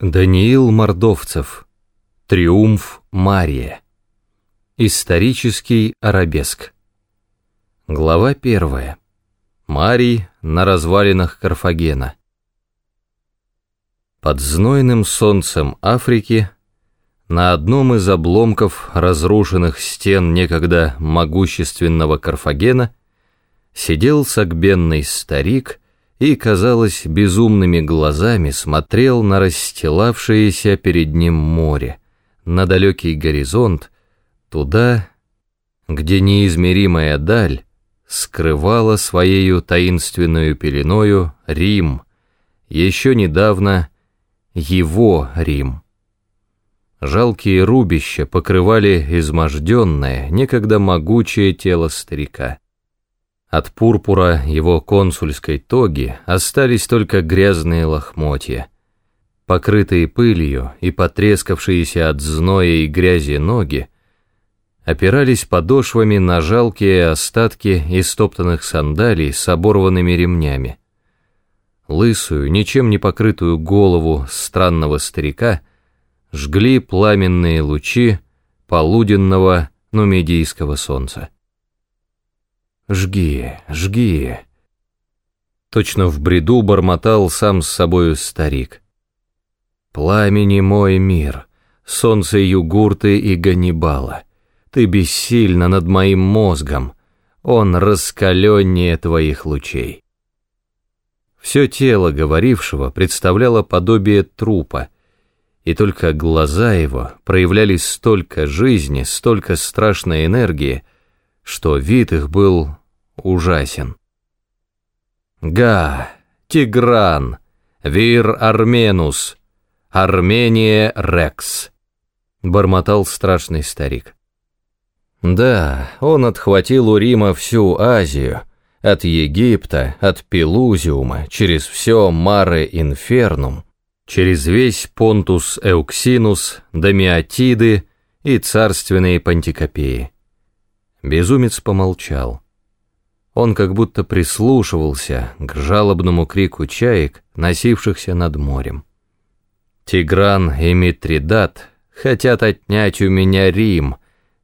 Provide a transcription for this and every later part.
Даниил Мордовцев. Триумф Мария. Исторический арабеск. Глава первая. Марий на развалинах Карфагена. Под знойным солнцем Африки на одном из обломков разрушенных стен некогда могущественного Карфагена сидел согбенный старик и, казалось, безумными глазами смотрел на расстилавшееся перед ним море, на далекий горизонт, туда, где неизмеримая даль скрывала своею таинственную пеленою Рим, еще недавно его Рим. Жалкие рубища покрывали изможденное, некогда могучее тело старика. От пурпура его консульской тоги остались только грязные лохмотья. Покрытые пылью и потрескавшиеся от зноя и грязи ноги опирались подошвами на жалкие остатки истоптанных сандалий с оборванными ремнями. Лысую, ничем не покрытую голову странного старика жгли пламенные лучи полуденного нумидийского солнца. «Жги, жги!» Точно в бреду бормотал сам с собою старик. «Пламени мой мир, солнце Югурты и Ганнибала, ты бессильна над моим мозгом, он раскаленнее твоих лучей». Все тело говорившего представляло подобие трупа, и только глаза его проявляли столько жизни, столько страшной энергии, что вид их был ужасен. Га, Тигран, Вир Арменус, Армения Рекс, бормотал страшный старик. Да, он отхватил у Рима всю Азию, от Египта, от Пелузиума, через все Маре Инфернум, через весь Понтус Эуксинус, Домиатиды и царственные Пантикопеи. Безумец помолчал. Он как будто прислушивался к жалобному крику чаек, носившихся над морем. Тигран и Митридат хотят отнять у меня Рим,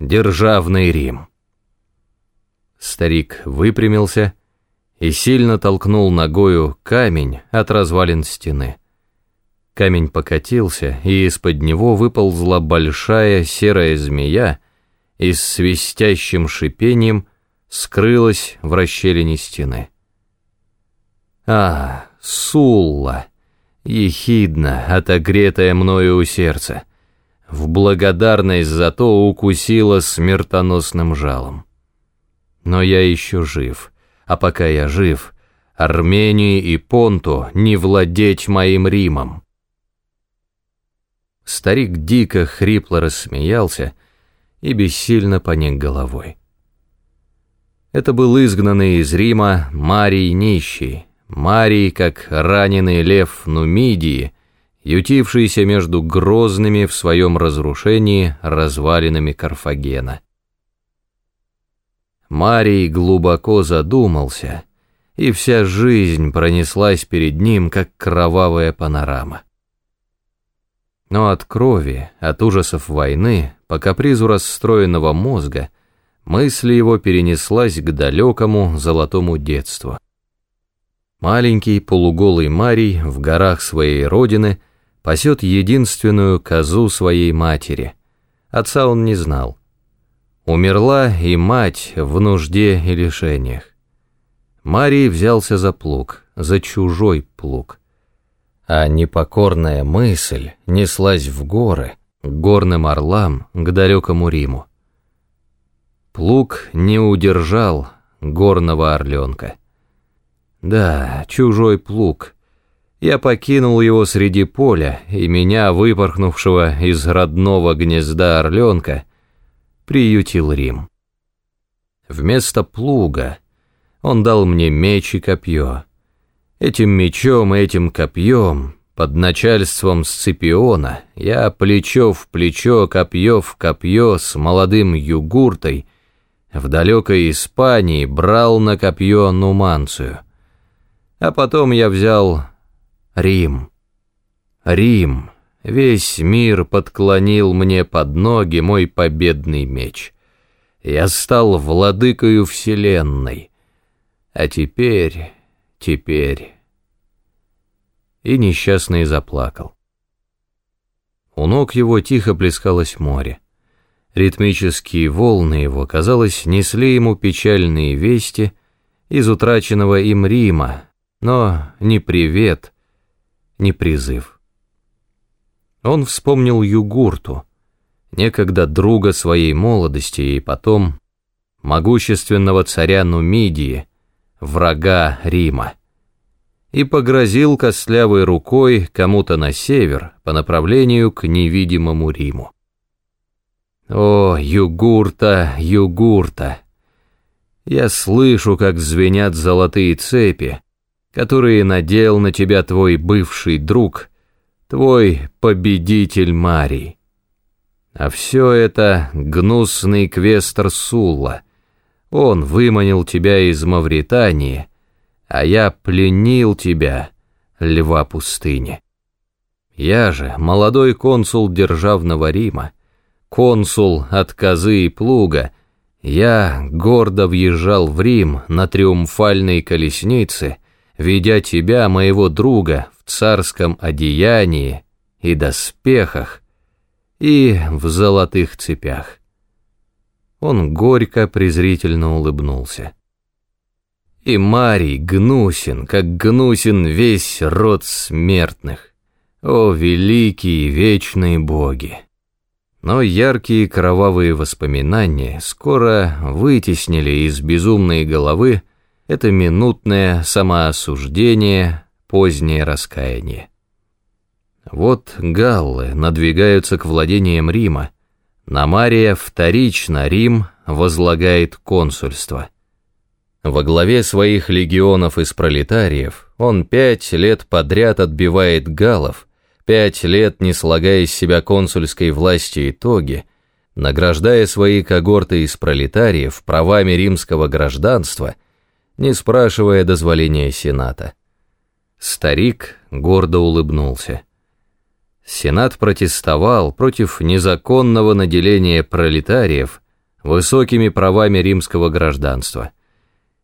державный Рим. Старик выпрямился и сильно толкнул ногою камень от развалин стены. Камень покатился, и из-под него выползла большая серая змея, и с свистящим шипением скрылась в расщелине стены. А, Сулла, ехидно отогретая мною у сердца, в благодарность за то укусила смертоносным жалом. Но я еще жив, а пока я жив, Армении и Понту не владеть моим Римом. Старик дико хрипло рассмеялся, и бессильно поник головой. Это был изгнанный из Рима Марий Нищий, Марий, как раненый лев Нумидии, ютившийся между грозными в своем разрушении развалинами Карфагена. Марий глубоко задумался, и вся жизнь пронеслась перед ним, как кровавая панорама. Но от крови, от ужасов войны, по капризу расстроенного мозга, мысль его перенеслась к далекому золотому детству. Маленький полуголый Марий в горах своей родины пасет единственную козу своей матери. Отца он не знал. Умерла и мать в нужде и лишениях. Марий взялся за плуг, за чужой плуг а непокорная мысль неслась в горы, к горным орлам, к далекому Риму. Плуг не удержал горного орленка. Да, чужой плуг. Я покинул его среди поля, и меня, выпорхнувшего из родного гнезда орленка, приютил Рим. Вместо плуга он дал мне меч и копье — Этим мечом и этим копьем, под начальством Сципиона, я плечо в плечо, копье в копье с молодым югуртой в далекой Испании брал на копье Нуманцию. А потом я взял Рим. Рим, Весь мир подклонил мне под ноги мой победный меч. Я стал владыкою вселенной. А теперь, теперь... И несчастный заплакал. У ног его тихо плескалось море. Ритмические волны его, казалось, несли ему печальные вести из утраченного им Рима, но не привет, не призыв. Он вспомнил Югурту, некогда друга своей молодости и потом могущественного царя Нумидии, врага Рима, и погрозил костлявой рукой кому-то на север по направлению к невидимому Риму. О, Югурта, Югурта! Я слышу, как звенят золотые цепи, которые надел на тебя твой бывший друг, твой победитель Марий. А все это гнусный квестер Сулла. Он выманил тебя из Мавритании, а я пленил тебя, льва пустыни. Я же молодой консул державного Рима, консул от козы и плуга, я гордо въезжал в Рим на триумфальной колеснице, ведя тебя, моего друга, в царском одеянии и доспехах, и в золотых цепях. Он горько презрительно улыбнулся. И Марий гнусен, как гнусен весь род смертных. О, великие вечные боги! Но яркие кровавые воспоминания скоро вытеснили из безумной головы это минутное самоосуждение, позднее раскаяние. Вот галлы надвигаются к владениям Рима. На Мария вторично Рим возлагает консульство. Во главе своих легионов из пролетариев он пять лет подряд отбивает галлов, пять лет не слагая из себя консульской власти итоги, награждая свои когорты из пролетариев правами римского гражданства, не спрашивая дозволения Сената. Старик гордо улыбнулся. Сенат протестовал против незаконного наделения пролетариев высокими правами римского гражданства.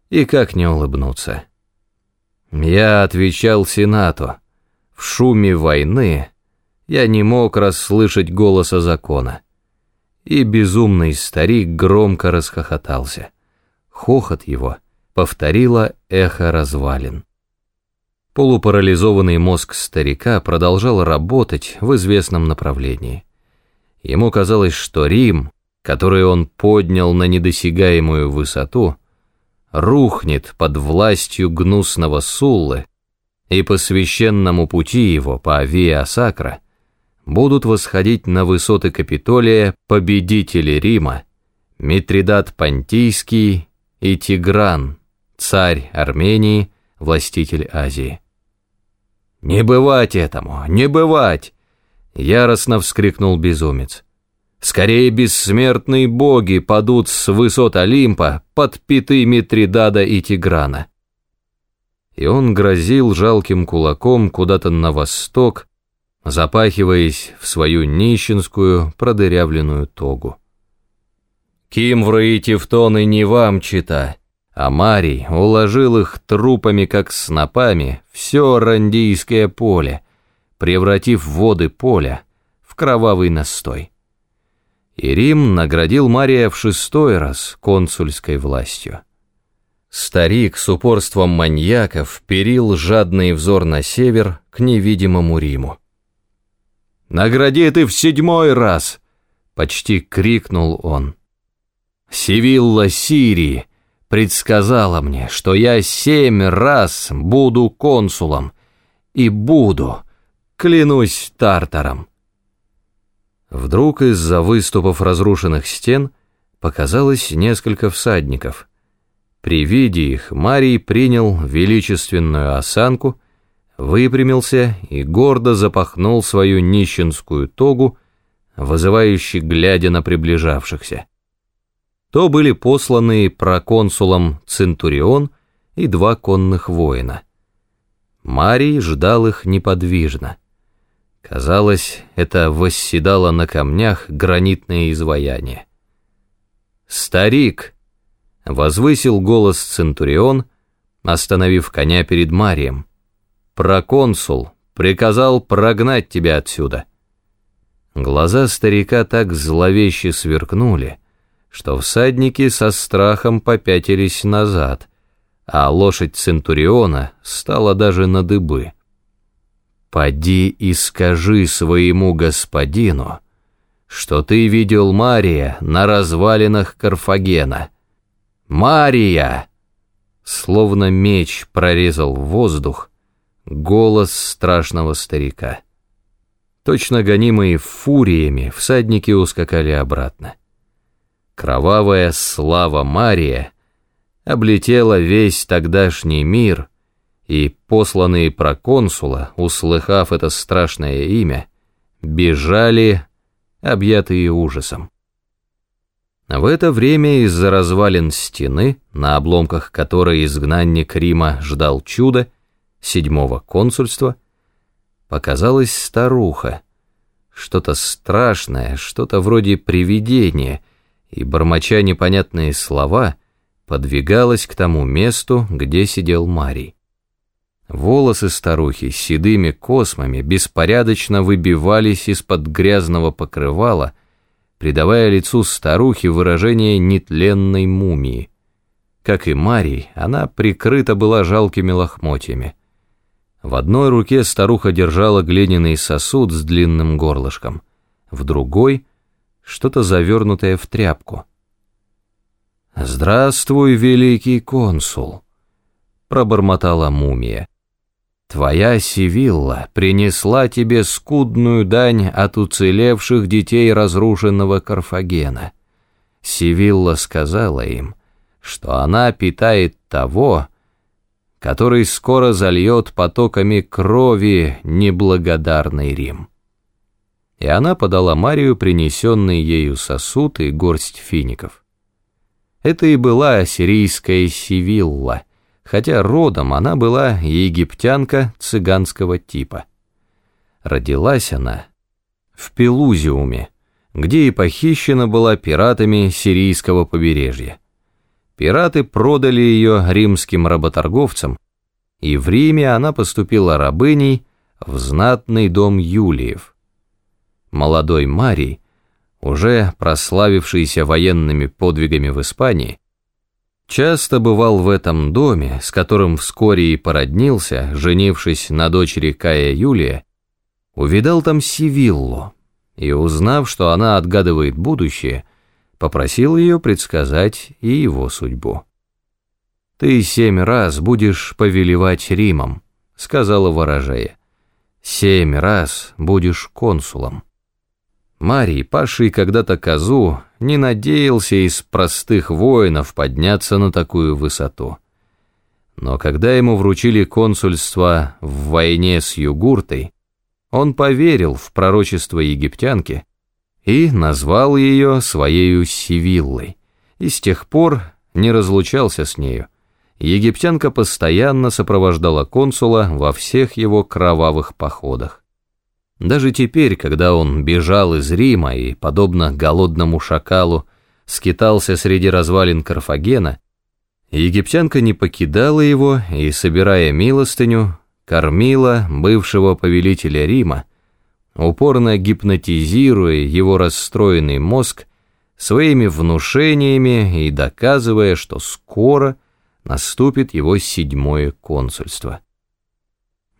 И как не улыбнуться? Я отвечал Сенату. В шуме войны я не мог расслышать голоса закона. И безумный старик громко расхохотался. Хохот его повторило эхо развалин. Полупарализованный мозг старика продолжал работать в известном направлении. Ему казалось, что Рим, который он поднял на недосягаемую высоту, рухнет под властью гнусного Суллы, и по священному пути его, по Виа Сакра, будут восходить на высоты Капитолия победители Рима, Митридат Понтийский и Тигран, царь Армении, властитель Азии. «Не бывать этому, не бывать!» Яростно вскрикнул безумец. «Скорее бессмертные боги падут с высот Олимпа под пяты Митридада и Тиграна». И он грозил жалким кулаком куда-то на восток, запахиваясь в свою нищенскую продырявленную тогу. «Кимвры и Тевтоны не вам чита!» А Марий уложил их трупами, как снопами, все рандийское поле, превратив воды поля в кровавый настой. И Рим наградил Мария в шестой раз консульской властью. Старик с упорством маньяка вперил жадный взор на север к невидимому Риму. «Награди ты в седьмой раз!» — почти крикнул он. «Сивилла Сирии!» Предсказала мне, что я семь раз буду консулом, и буду, клянусь Тартаром. Вдруг из-за выступов разрушенных стен показалось несколько всадников. При виде их Марий принял величественную осанку, выпрямился и гордо запахнул свою нищенскую тогу, вызывающе глядя на приближавшихся то были посланы проконсулом Центурион и два конных воина. Марий ждал их неподвижно. Казалось, это восседало на камнях гранитное изваяние. «Старик!» — возвысил голос Центурион, остановив коня перед Марием. «Проконсул приказал прогнать тебя отсюда». Глаза старика так зловеще сверкнули, что всадники со страхом попятились назад, а лошадь Центуриона стала даже на дыбы. «Поди и скажи своему господину, что ты видел Мария на развалинах Карфагена. Мария!» Словно меч прорезал воздух голос страшного старика. Точно гонимые фуриями, всадники ускакали обратно. Кровавая слава Мария облетела весь тогдашний мир, и посланные проконсула, услыхав это страшное имя, бежали, объятые ужасом. В это время из-за развалин стены, на обломках которой изгнанник Рима ждал чуда, седьмого консульства, показалась старуха, что-то страшное, что-то вроде привидения, и, бормоча непонятные слова, подвигалась к тому месту, где сидел Марий. Волосы старухи седыми космами беспорядочно выбивались из-под грязного покрывала, придавая лицу старухи выражение нетленной мумии. Как и Марий, она прикрыта была жалкими лохмотьями. В одной руке старуха держала глиняный сосуд с длинным горлышком, в другой — что-то завернутое в тряпку. «Здравствуй, великий консул!» — пробормотала мумия. «Твоя Сивилла принесла тебе скудную дань от уцелевших детей разрушенного Карфагена. Сивилла сказала им, что она питает того, который скоро зальет потоками крови неблагодарный Рим. И она подала Марию принесенный ею сосуд и горсть фиников. Это и была ассирийская Сивилла, хотя родом она была египтянка цыганского типа. Родилась она в Пелузиуме, где и похищена была пиратами сирийского побережья. Пираты продали ее римским работорговцам, и в Риме она поступила рабыней в знатный дом Юлиев. Молодой Марий, уже прославившийся военными подвигами в Испании, часто бывал в этом доме, с которым вскоре и породнился, женившись на дочери Кая Юлия, увидал там Сивиллу, и, узнав, что она отгадывает будущее, попросил ее предсказать и его судьбу. «Ты семь раз будешь повелевать Римом», — сказала ворожея. «Семь раз будешь консулом». Марий, паший когда-то козу, не надеялся из простых воинов подняться на такую высоту. Но когда ему вручили консульство в войне с Югуртой, он поверил в пророчество египтянки и назвал ее своею Сивиллой, и с тех пор не разлучался с нею. Египтянка постоянно сопровождала консула во всех его кровавых походах. Даже теперь, когда он бежал из Рима и, подобно голодному шакалу, скитался среди развалин Карфагена, египтянка не покидала его и, собирая милостыню, кормила бывшего повелителя Рима, упорно гипнотизируя его расстроенный мозг своими внушениями и доказывая, что скоро наступит его седьмое консульство.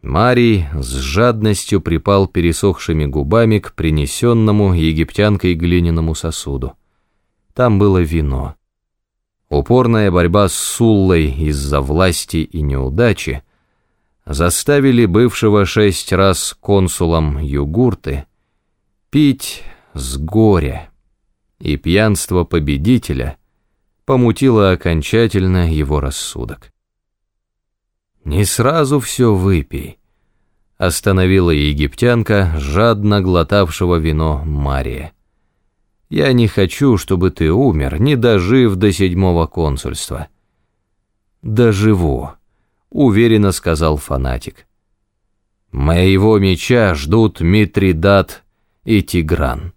Марий с жадностью припал пересохшими губами к принесенному египтянкой глиняному сосуду. Там было вино. Упорная борьба с Суллой из-за власти и неудачи — заставили бывшего шесть раз консулом Югурты пить с горя, и пьянство победителя помутило окончательно его рассудок. «Не сразу все выпей», — остановила египтянка, жадно глотавшего вино Мария. «Я не хочу, чтобы ты умер, не дожив до седьмого консульства». «Доживу», уверенно сказал фанатик. Моего меча ждут Митридат и Тигран.